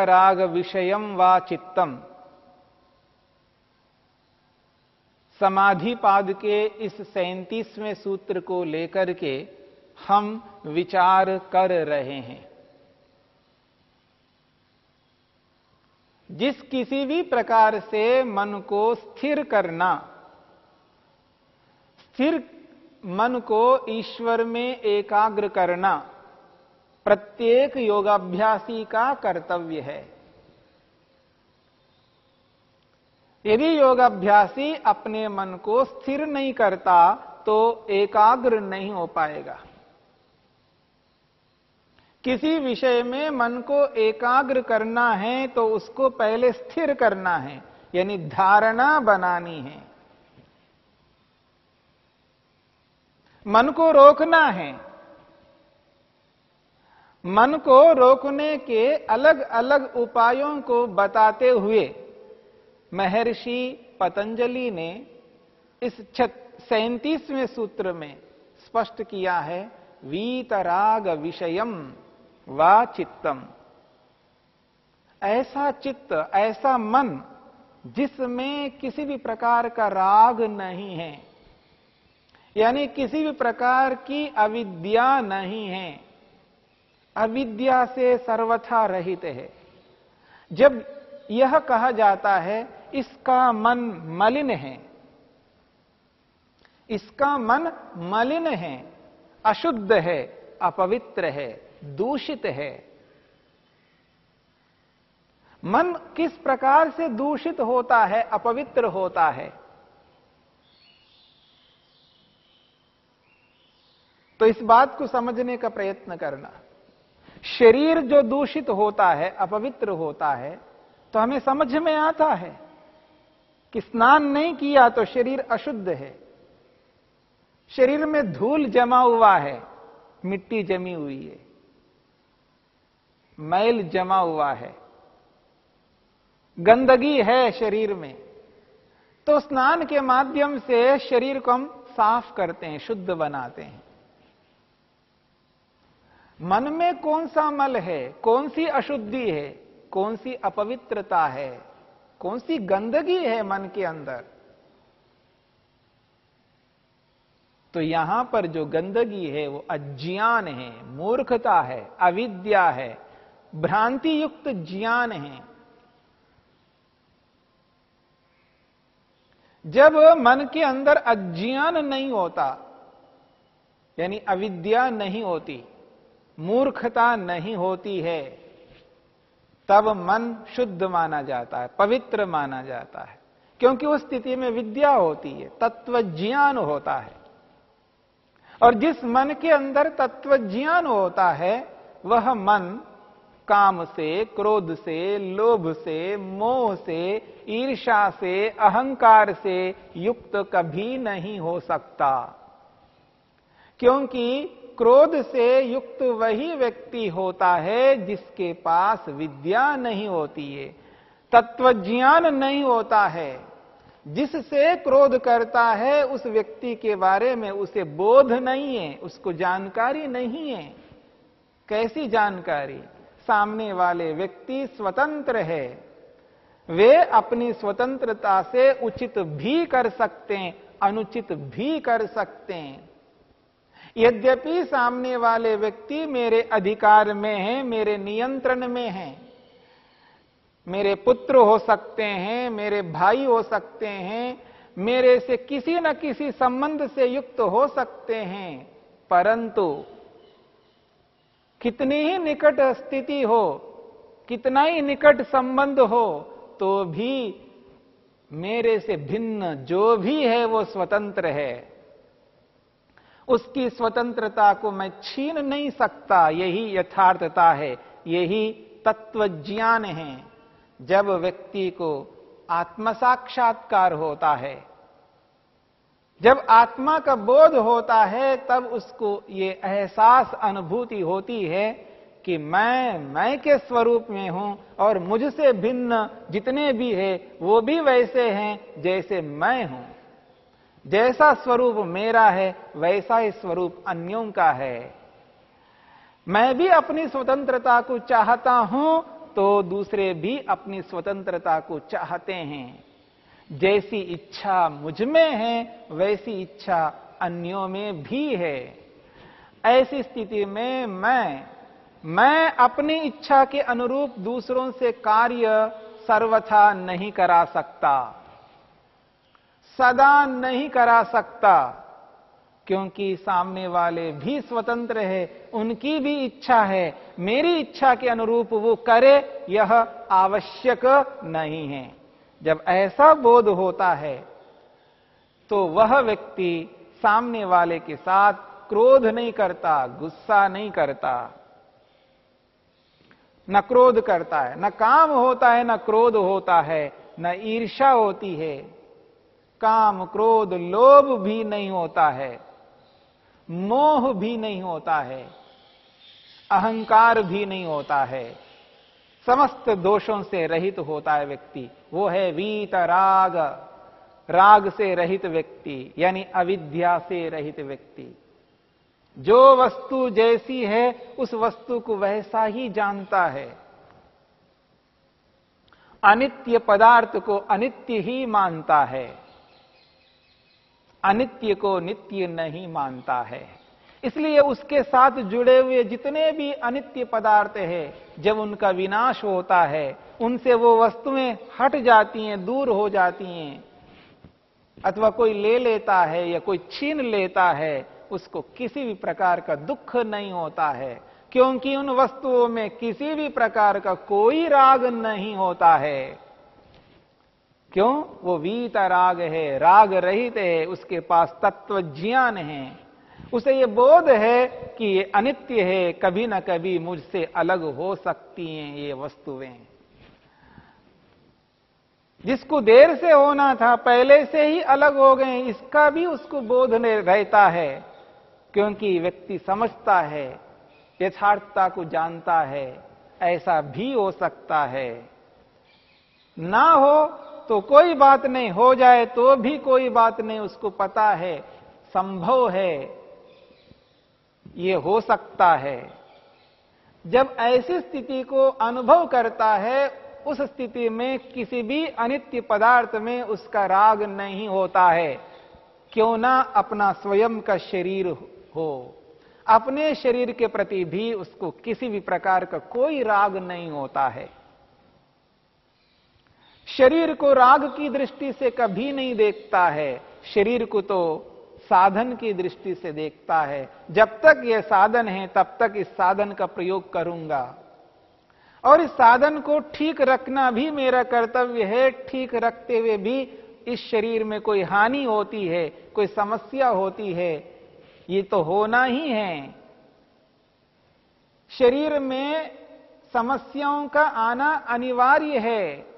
वीतराग विषयम वा चित्तम। समाधिपाद के इस सैंतीसवें सूत्र को लेकर के हम विचार कर रहे हैं। जिस किसी भी प्रकार से मन को स्थिर करना, स्थिर मन को ईश्वर में एकाग्र करना प्रत्येक योगाभ्यासी का कर्तव्य है। यदि योगाभ्यासी अपने मन को स्थिर नहीं करता तो एकाग्र नहीं हो पाएगा। किसी विषय में मन को एकाग्र करना है तो उसको पहले स्थिर करना है, यानी धारणा बनानी है। मन को रोकना है मन को रोकने के अलग अलग उपायों को बताते हुए महर्षि पतंजलि ने इस सैतीसवें सूत्र में स्पष्ट किया है, वीतराग विषयम वा चित्तम। ऐसा चित्त, ऐसा मन, जिसमें किसी भी प्रकार का राग नहीं है, यानी किसी भी प्रकार की अविद्या नहीं है अविद्या से सर्वथा रहित है। जब यह कहा जाता है, इसका मन मलिन है। इसका मन मलिन है, अशुद्ध है, अपवित्र है, दूषित है। मन किस प्रकार से दूषित होता है, अपवित्र होता है? तो इस बात को समझने का प्रयत्न करना। शरीर जो दूषित होता है, अपवित्र होता है तो हमें समझ में आता है कि स्नान नहीं किया तो शरीर अशुद्ध है। शरीर में धूल जमा हुआ है, मिट्टी जमी हुई है, मैल जमा हुआ है, गंदगी है शरीर में तो स्नान के माध्यम से शरीर को हम साफ़ करते हैं, शुद्ध बनाते हैं। मन में कौन सा मल है? कौन सी अशुद्धि है? कौन सी अपवित्रता है? कौन सी गंदगी है मन के अंदर? तो यहाँ पर जो गंदगी है, वो अज्ञान है, मूर्खता है, अविद्या है भ्रांति युक्त ज्ञान है। जब मन के अंदर अज्ञान नहीं होता, यानी अविद्या नहीं होती मूर्खता नहीं होती है। तब मन शुद्ध माना जाता है, पवित्र माना जाता है, क्योंकि उस स्थिति में विद्या होती है तत्व ज्ञान होता है। और जिस मन के अंदर तत्व ज्ञान होता है, वह मन काम से, क्रोध से, लोभ से, मोह से ईर्षा से, अहंकार से युक्त कभी नहीं हो सकता। क्योंकि क्रोध से युक्त वही व्यक्ति होता है जिसके पास विद्या नहीं होती है, तत्वज्ञान नहीं होता है। जिससे क्रोध करता है, उस व्यक्ति के बारे में उसे बोध नहीं है, उसको जानकारी नहीं है। कैसी जानकारी? सामने वाले व्यक्ति स्वतंत्र है। वे अपनी स्वतंत्रता से उचित भी कर सकते हैं, अनुचित भी कर सकते हैं। यद्यपि सामने वाले व्यक्ति मेरे अधिकार में है, मेरे नियंत्रण में है, मेरे पुत्र हो सकते हैं, मेरे भाई हो सकते हैं, मेरे से किसी न किसी संबंध से युक्त हो सकते हैं, परंतु कितनी ही निकट स्थिति हो, कितना ही निकट संबंध हो तो भी मेरे से भिन्न जो भी है वो स्वतंत्र है। उसकी स्वतंत्रता को मैं छीन नहीं सकता। यही यथार्थता है, यही तत्व ज्ञान है। जब व्यक्ति को आत्म साक्षात्कार होता है, जब आत्मा का बोध होता है, तब उसको ये एहसास अनुभूति होती है कि मैं मैं के स्वरूप में हूँ और मुझसे भिन्न जितने भी है, वो भी वैसे हैं जैसे मैं हूँ। जैसा स्वरूप मेरा है, वैसा ही स्वरूप अन्यों का है। मैं भी अपनी स्वतंत्रता को चाहता हूँ तो दूसरे भी अपनी स्वतंत्रता को चाहते हैं। जैसी इच्छा मुझमें है, वैसी इच्छा अन्यों में भी है। ऐसी स्थिति में मैं मैं अपनी इच्छा के अनुरूप दूसरों से कार्य सर्वथा नहीं करा सकता। सदा नहीं करा सकता। क्योंकि सामने वाले भी स्वतंत्र है, उनकी भी इच्छा है, मेरी इच्छा के अनुरूप वो करे, यह आवश्यक नहीं है। जब ऐसा बोध होता है तो वह व्यक्ति सामने वाले के साथ क्रोध नहीं करता, गुस्सा नहीं करता। न क्रोध करता है, न काम होता है, न क्रोध होता है, न ईर्षा होती है। काम, क्रोध, लोभ भी नहीं होता है। मोह भी नहीं होता है। अहंकार भी नहीं होता है। समस्त दोषों से रहित होता है व्यक्ति। वो है वीत राग। राग से रहित व्यक्ति, यानी अविद्या से रहित व्यक्ति। जो वस्तु जैसी है, उस वस्तु को वैसा ही जानता है। अनित्य पदार्थ को अनित्य ही मानता है। अनित्य को नित्य नहीं मानता है। इसलिए उसके साथ जुड़े हुए जितने भी अनित्य पदार्थ है, जब उनका विनाश होता है, उनसे वो वस्तुएँ हट जाती हैं, दूर हो जाती हैं। अथवा कोई ले लेता है या कोई छीन लेता है, उसको किसी भी प्रकार का दुख नहीं होता है। क्योंकि उन वस्तुओं में किसी भी प्रकार का कोई राग नहीं होता है। क्यों? वो वीत राग है, राग रहित है, उसके पास तत्व ज्ञान है। उसे ये बोध है कि ये अनित्य है, कभी ना कभी मुझसे अलग हो सकती हैं ये वस्तुएँ। जिसको देर से होना था, पहले से ही अलग हो गए, इसका भी उसको बोध रहता है, क्योंकि व्यक्ति समझता है, यथार्थता को जानता है, ऐसा भी हो सकता है। ना हो तो कोई बात नहीं, हो जाए तो भी कोई बात नहीं, उसको पता है, संभव है, ये हो सकता है। जब ऐसी स्थिति को अनुभव करता है, उस स्थिति में किसी भी अनित्य पदार्थ में उसका राग नहीं होता है। क्यों ना अपना स्वयं का शरीर हो। अपने शरीर के प्रति भी उसको किसी भी प्रकार का कोई राग नहीं होता है। शरीर को राग की दृष्टि से कभी नहीं देखता है। शरीर को तो साधन की दृष्टि से देखता है। जब तक यह साधन है, तब तक इस साधन का प्रयोग करूँगा। और इस साधन को ठीक रखना भी मेरा कर्तव्य है। ठीक रखते हुए भी इस शरीर में कोई हानि होती है, कोई समस्या होती है, ये तो होना ही है। शरीर में समस्याओं का आना अनिवार्य है।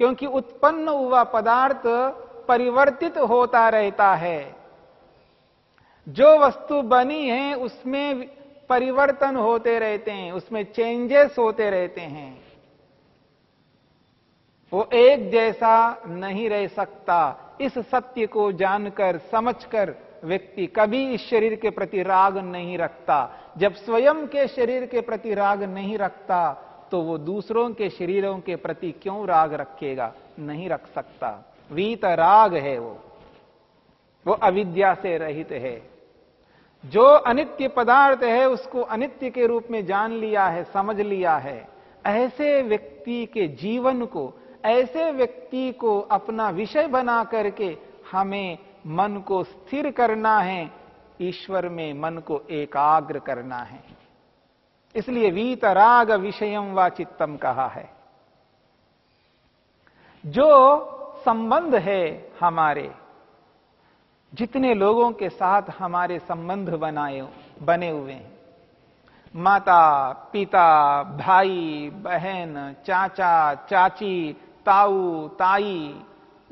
क्योंकि उत्पन्न हुआ पदार्थ परिवर्तित होता रहता है। जो वस्तु बनी है, उसमें परिवर्तन होते रहते हैं, उसमें चेंजेस होते रहते हैं। वो एक जैसा नहीं रह सकता। इस सत्य को जानकर, समझकर व्यक्ति कभी इस शरीर के प्रति राग नहीं रखता। जब स्वयं के शरीर के प्रति राग नहीं रखता तो वो दूसरों के शरीरों के प्रति क्यों राग रखेगा? नहीं रख सकता। वीत राग है वो। वो अविद्या से रहित है। जो अनित्य पदार्थ है, उसको अनित्य के रूप में जान लिया है, समझ लिया है। ऐसे व्यक्ति के जीवन को, ऐसे व्यक्ति को अपना विषय बना करके हमें मन को स्थिर करना है, ईश्वर में मन को एकाग्र करना है। इसलिए वीतराग विषयम व चित्तम कहा है। जो संबंध है हमारे, जितने लोगों के साथ हमारे संबंध बनाए, बने हुए हैं, माता, पिता, भाई, बहन, चाचा, चाची, ताऊ, ताई,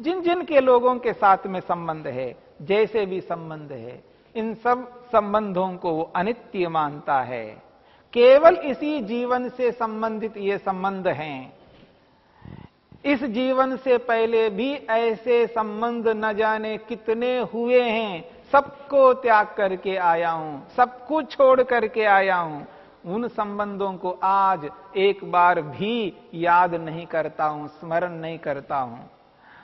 जिन जिन के लोगों के साथ में संबंध है, जैसे भी संबंध है, इन सब संबंधों को वो अनित्य मानता है। केवल इसी जीवन से संबंधित ये संबंध हैं। इस जीवन से पहले भी ऐसे संबंध न जाने कितने हुए हैं। सबको त्याग करके आया हूँ सब कुछ छोड़ करके आया हूँ। उन संबंधों को आज एक बार भी याद नहीं करता हूँ, स्मरण नहीं करता हूँ।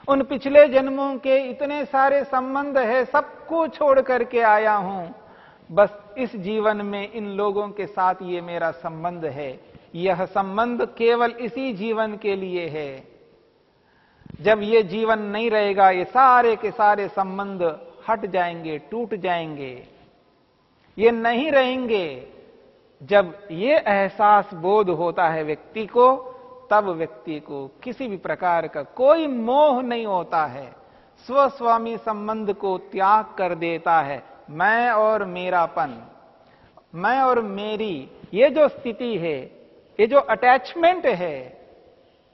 उन पिछले जन्मों के इतने सारे संबंध है, सबको छोड़ करके आया हूँ। बस इस जीवन में इन लोगों के साथ ये मेरा संबंध है। यह संबंध केवल इसी जीवन के लिए है। जब ये जीवन नहीं रहेगा, ये सारे के सारे संबंध हट जाएँगे, टूट जाएँगे। ये नहीं रहेंगे। जब ये एहसास बोध होता है व्यक्ति को, तब व्यक्ति को किसी भी प्रकार का कोई मोह नहीं होता है। स्वस्वामी संबंध को त्याग कर देता है। मैं और मेरापन, मैं और मेरी, ये जो स्थिति है, ये जो अटैचमेंट है,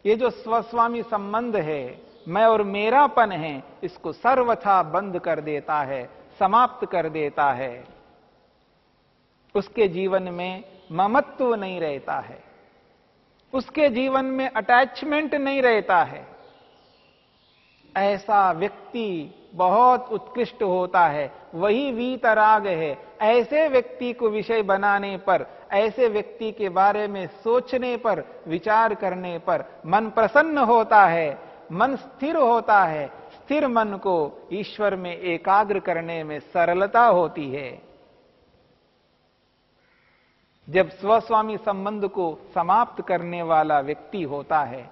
ये जो स्वस्वामी संबंध है, मैं और मेरापन है, इसको सर्वथा बंद कर देता है, समाप्त कर देता है। उसके जीवन में ममत्व नहीं रहता है। उसके जीवन में अटैचमेंट नहीं रहता है। ऐसा व्यक्ति बहुत उत्कृष्ट होता है, वही वीतराग है। ऐसे व्यक्ति को विषय बनाने पर, ऐसे व्यक्ति के बारे में सोचने पर, विचार करने पर मन प्रसन्न होता है, मन स्थिर होता है। स्थिर मन को ईश्वर में एकाग्र करने में सरलता होती है। जब स्वस्वामी संबंध को समाप्त करने वाला व्यक्ति होता है,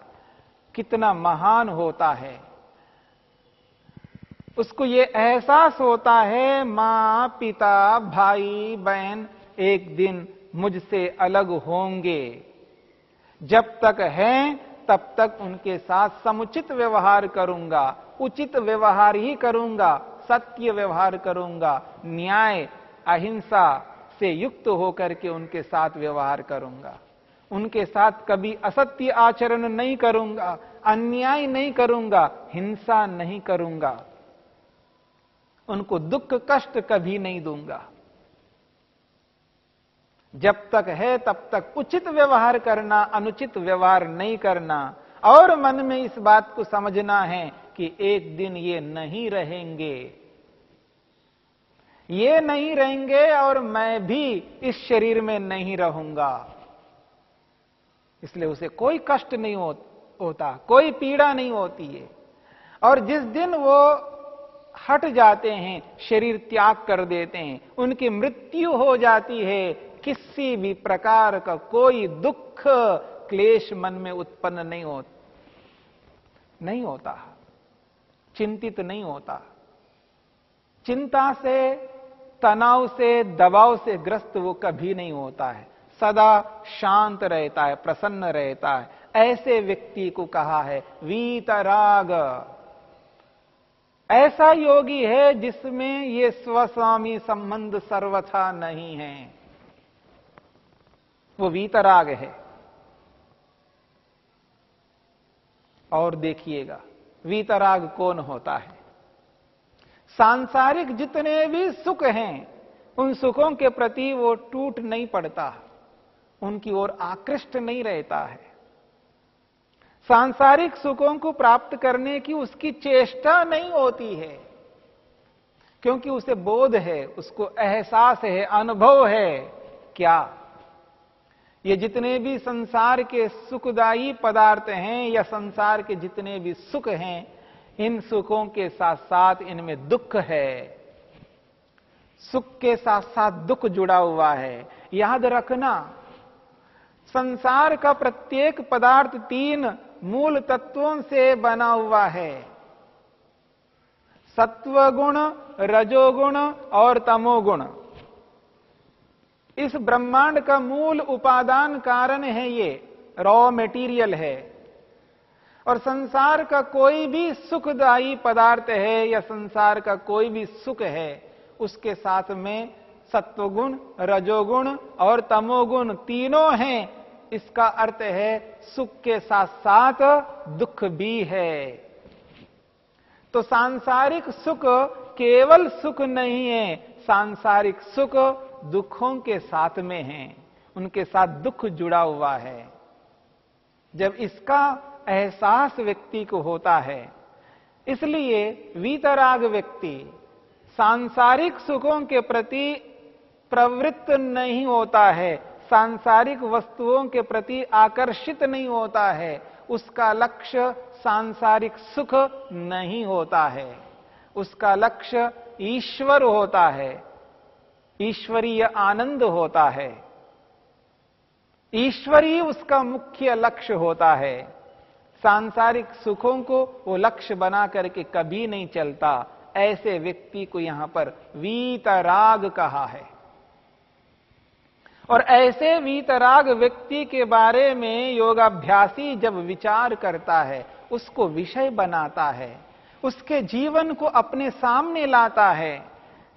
कितना महान होता है। उसको ये एहसास होता है, माँ, पिता, भाई, बहन, एक दिन मुझसे अलग होंगे। जब तक हैं, तब तक उनके साथ समुचित व्यवहार करूँगा, उचित व्यवहार ही करूँगा, सत्य व्यवहार करूँगा, न्याय, अहिंसा से युक्त होकर के उनके साथ व्यवहार करूँगा। उनके साथ कभी असत्य आचरण नहीं करूँगा, अन्याय नहीं करूँगा, हिंसा नहीं करूँगा। उनको दुख कष्ट कभी नहीं दूँगा। जब तक है तब तक उचित व्यवहार करना, अनुचित व्यवहार नहीं करना। और मन में इस बात को समझना है कि एक दिन ये नहीं रहेंगे। ये नहीं रहेंगे और मैं भी इस शरीर में नहीं रहूँगा। इसलिए उसे कोई कष्ट नहीं होता, कोई पीड़ा नहीं होती है। और जिस दिन वो हट जाते हैं, शरीर त्याग कर देते हैं, उनकी मृत्यु हो जाती है, किसी भी प्रकार का कोई दुख, क्लेश मन में उत्पन्न नहीं हो, नहीं होता, चिंतित नहीं होता। चिंता से, तनाव से, दबाव से ग्रस्त वो कभी नहीं होता है। सदा शांत रहता है, प्रसन्न रहता है। ऐसे व्यक्ति को कहा है, वीतराग। ऐसा योगी है जिसमें ये स्वस्वामी संबंध सर्वथा नहीं है। वो वीतराग है। और देखिएगा, वीतराग कौन होता है? सांसारिक जितने भी सुख हैं, उन सुखों के प्रति वो टूट नहीं पड़ता, उनकी ओर आकृष्ट नहीं रहता है। सांसारिक सुखों को प्राप्त करने की उसकी चेष्टा नहीं होती है। क्योंकि उसे बोध है, उसको एहसास है, अनुभव है, क्या? ये जितने भी संसार के सुखदायी पदार्थ हैं या संसार के जितने भी सुख हैं, इन सुखों के साथ साथ इनमें दुख है। सुख के साथ साथ दुख जुड़ा हुआ है। याद रखना, संसार का प्रत्येक पदार्थ तीन मूल तत्वों से बना हुआ है। सत्वगुण, रजोगुण और तमोगुण। इस ब्रह्मांड का मूल उपादान कारण है ये रॉ मेटीरियल है। और संसार का कोई भी सुखदायी पदार्थ है या संसार का कोई भी सुख है, उसके साथ में सत्वगुण, रजोगुण और तमोगुण तीनों हैं। इसका अर्थ है सुख के साथ साथ दुख भी है। तो सांसारिक सुख केवल सुख नहीं है, सांसारिक सुख दुखों के साथ में है, उनके साथ दुख जुड़ा हुआ है। जब इसका एहसास व्यक्ति को होता है, इसलिए वीतराग व्यक्ति सांसारिक सुखों के प्रति प्रवृत्त नहीं होता है सांसारिक वस्तुओं के प्रति आकर्षित नहीं होता है। उसका लक्ष्य सांसारिक सुख नहीं होता है। उसका लक्ष्य ईश्वर होता है। ईश्वरीय आनंद होता है। ईश्वरी उसका मुख्य लक्ष्य होता है। सांसारिक सुखों को वो लक्ष्य बना करके कभी नहीं चलता। ऐसे व्यक्ति को यहाँ पर वीतराग कहा है। और ऐसे वीतराग व्यक्ति के बारे में योगाभ्यासी जब विचार करता है, उसको विषय बनाता है, उसके जीवन को अपने सामने लाता है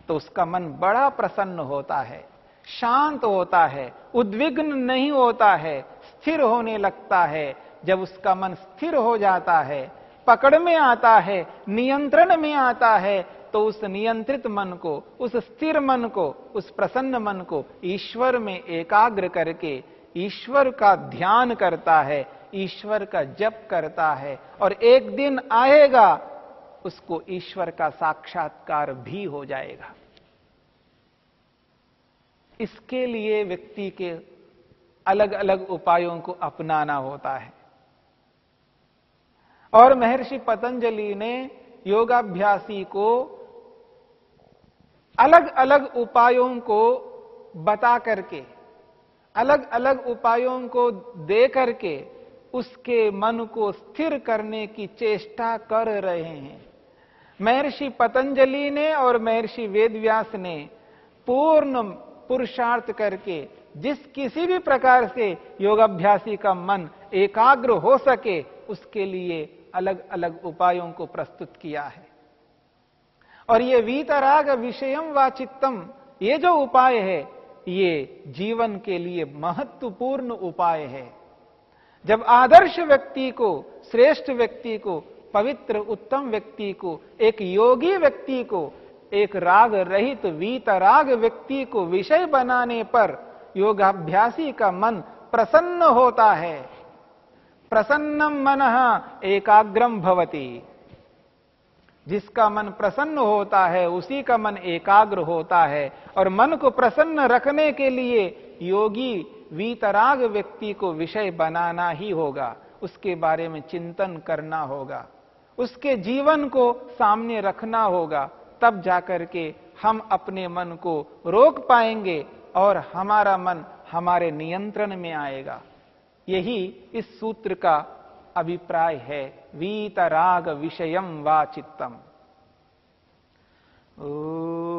तो उसका मन बड़ा प्रसन्न होता है, शांत होता है, उद्विग्न नहीं होता है, स्थिर होने लगता है। जब उसका मन स्थिर हो जाता है, पकड़ में आता है, नियंत्रण में आता है तो उस नियंत्रित मन को, उस स्थिर मन को, उस प्रसन्न मन को ईश्वर में एकाग्र करके ईश्वर का ध्यान करता है, ईश्वर का जप करता है और एक दिन आएगा, उसको ईश्वर का साक्षात्कार भी हो जाएगा। इसके लिए व्यक्ति के अलग अलग उपायों को अपनाना होता है। और महर्षि पतंजलि ने योगाभ्यासी को अलग अलग उपायों को बता करके अलग अलग उपायों को दे करके उसके मन को स्थिर करने की चेष्टा कर रहे हैं। महर्षि पतंजलि ने और महर्षि वेदव्यास ने पूर्ण पुरुषार्थ करके जिस किसी भी प्रकार से योगाभ्यासी का मन एकाग्र हो सके, उसके लिए अलग अलग उपायों को प्रस्तुत किया है। और ये वीतराग विषयम व चित्तम, ये जो उपाय है, ये जीवन के लिए महत्वपूर्ण उपाय है। जब आदर्श व्यक्ति को, श्रेष्ठ व्यक्ति को, पवित्र उत्तम व्यक्ति को, एक योगी व्यक्ति को, एक राग रहित वीतराग व्यक्ति को विषय बनाने पर योगाभ्यासी का मन प्रसन्न होता है। प्रसन्नम मन एकाग्रम भवती। जिसका मन प्रसन्न होता है, उसी का मन एकाग्र होता है। और मन को प्रसन्न रखने के लिए योगी वीतराग व्यक्ति को विषय बनाना ही होगा। उसके बारे में चिंतन करना होगा। उसके जीवन को सामने रखना होगा। तब जाकर के हम अपने मन को रोक पाएँगे और हमारा मन हमारे नियंत्रण में आएगा। यही इस सूत्र का अभिप्राय है। वीतराग विषयम वा चित्तम। शान्तिरन्तरिक्षम्